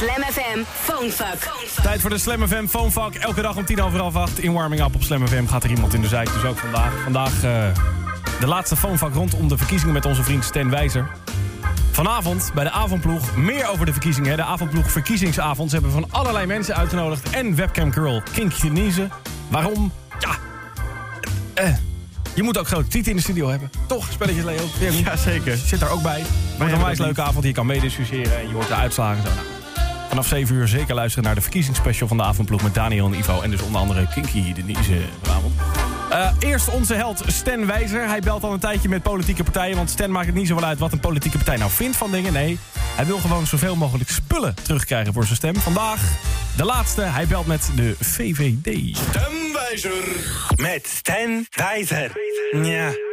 Slam FM Phonefuck. Tijd voor de Slam FM Phonefuck. Elke dag om tien over half acht in Warming Up op Slam FM gaat er iemand in de zijk. Dus ook vandaag. Vandaag eh, de laatste Phonefuck rondom de verkiezingen met onze vriend Stan Wijzer. Vanavond bij de avondploeg meer over de verkiezingen. hè. De avondploeg verkiezingsavond. Ze hebben van allerlei mensen uitgenodigd. En webcam girl Kinky Denise. Waarom? Ja, eh, je moet ook grote tieten in de studio hebben. Toch, spelletjes Leo? Ja, zeker. Zit daar ook bij. Wordt een onwijs leuke avond. Je kan meediscussiëren en je hoort de uitslagen. Zo. Vanaf 7 uur zeker luisteren naar de verkiezingsspecial van de avondploeg met Daniel en Ivo. En dus onder andere Kinky Denise vanavond. Eh, eerst onze held Stan Wijzer. Hij belt al een tijdje met politieke partijen. Want Stan maakt het niet zoveel uit wat een politieke partij nou vindt van dingen. Nee, hij wil gewoon zoveel mogelijk spullen terugkrijgen voor zijn stem. Vandaag de laatste. Hij belt met de VVD. Stemwijzer met Stan Wijzer. Ja.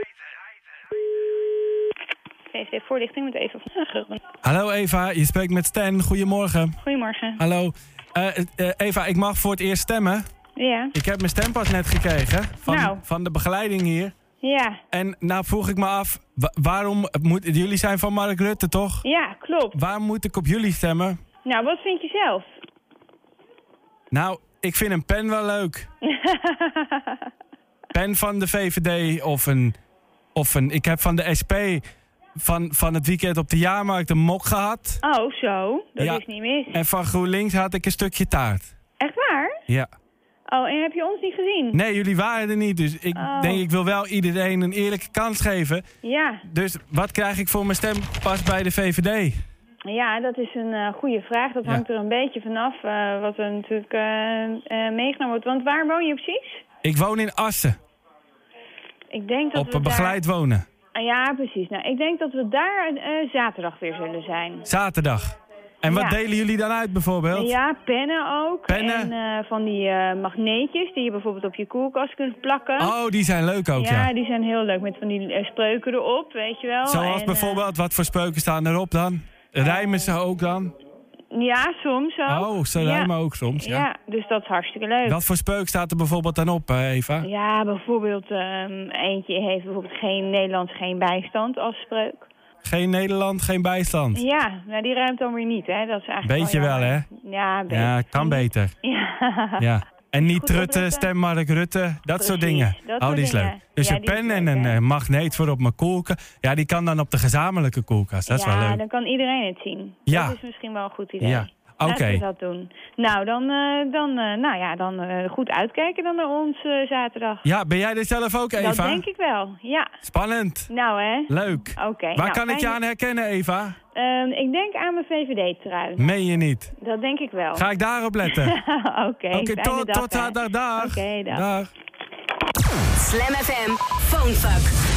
VVD voorlichting met Eva van Hagen. Hallo Eva, je spreekt met Stan. Goedemorgen. Goedemorgen. Hallo. Eh, eh, Eva, ik mag voor het eerst stemmen. Ja, Ik heb mijn stempas net gekregen van, Nou. van de begeleiding hier. ja, En nou vroeg ik me af, wa- waarom moet... Jullie zijn van Mark Rutte, toch? ja, klopt. Waarom moet ik op jullie stemmen? Nou, wat vind je zelf? Nou, ik vind een pen wel leuk. pen van de VVD of een... Of een ik heb van de SP van, van het weekend op de jaarmarkt een mok gehad. Oh, zo. Dat Ja. is niet mis. En van GroenLinks had ik een stukje taart. Echt waar? Ja. Oh, en heb je ons niet gezien? Nee, jullie waren er niet. Dus ik Oh. denk, ik wil wel iedereen een eerlijke kans geven. Ja, Dus wat krijg ik voor mijn stempas bij de VVD? ja, dat is een eh, goede vraag. Dat Ja. hangt er een beetje vanaf eh, wat er natuurlijk eh, meegenomen wordt. Want waar woon je precies? Ik woon in Assen, Ik denk dat op we een begeleid wonen. Daar... ja, precies. Nou, ik denk dat we daar eh, zaterdag weer zullen zijn. Zaterdag. En wat Ja. delen jullie dan uit bijvoorbeeld? Ja, pennen ook. Pennen? En eh, van die eh, magneetjes die je bijvoorbeeld op je koelkast kunt plakken. Oh, die zijn leuk ook, ja. ja, die zijn heel leuk met van die spreuken erop, weet je wel. Zoals En, bijvoorbeeld, wat voor spreuken staan erop dan? Rijmen ze ook dan? Ja, soms ook. Oh, ze Ja. ook soms, ja. Ja, dus dat is hartstikke leuk. Wat voor spreuk staat er bijvoorbeeld dan op, eh, Eva? Ja, bijvoorbeeld ehm, eentje heeft bijvoorbeeld geen Nederlands, geen bijstand als spreuk. Geen Nederland, geen bijstand. Ja, nou die ruimt dan weer niet, hè. Dat is eigenlijk Beetje wel, hè? Ja. Ja, kan beter. Ja. Ja. En niet Goed Rutte, stem Mark Rutte, dat soort dingen. dat oh, die is dingen. leuk. Dus Ja, een is pen en een eh, magneet voor op mijn koelkast. Ja, die kan dan op de gezamenlijke koelkast. Dat is ja, wel leuk. dan kan iedereen het zien. Ja. Dat is misschien wel een goed idee. Ja, oké. Laten we dat doen. Nou, dan, eh, dan, eh, nou ja, dan eh, goed uitkijken dan naar ons eh, zaterdag. Ja, ben jij er zelf ook, Eva? Dat denk ik wel, ja. Spannend. Nou hè. Leuk. Oké. Waar nou, kan ik je aan herkennen, Eva? Ehm, ik denk aan mijn VVD-trui. Meen je niet. Dat denk ik wel. Ga ik daarop letten? Oké, Oké, fijne tot, dag, tot zaterdag. Dag. Oké, dag. dag. Slam FM Phonefuck.